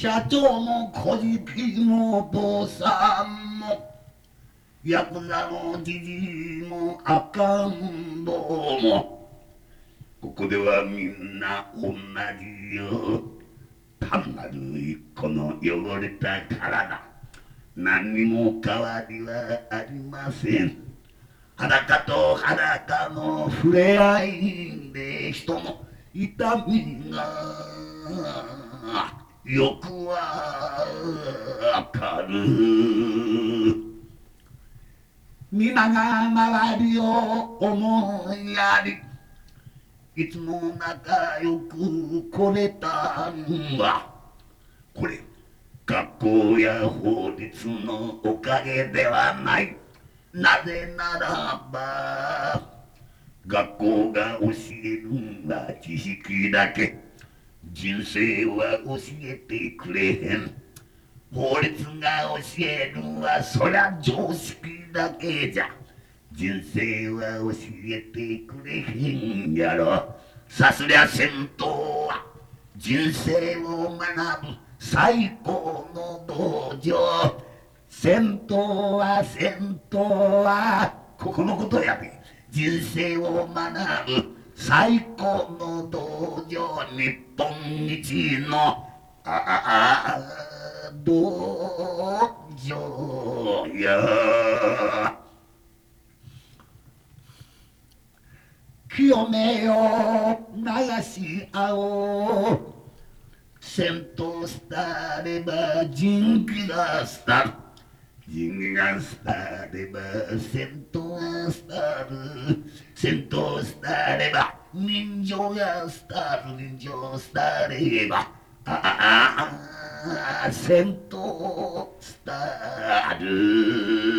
社長も小じきも坊さんもヤクザのじじいも赤ん坊もここではみんな同じよ単なる一個の汚れた体。何にも変わりはありません。裸と裸の触れ合いで人の痛みがよくわかる。皆が周りを思いやりいつも仲良く来れたんは。これ学校や法律のおかげではない。なぜならば学校が教えるんは知識だけ。人生は教えてくれへん。法律が教えるんはそりゃ常識だけじゃ。人生は教えてくれへんやろ。さすりゃ戦闘は。人生を学ぶ最高の道場。戦闘は戦闘は。ここのことやで。人生を学ぶ最高の道場日本一のああ道場や清めよ流し合おう戦闘したれば人気がした人気がしたれば戦闘がしたる戦闘スターれば人情がしたる人情スターればああ戦闘したる。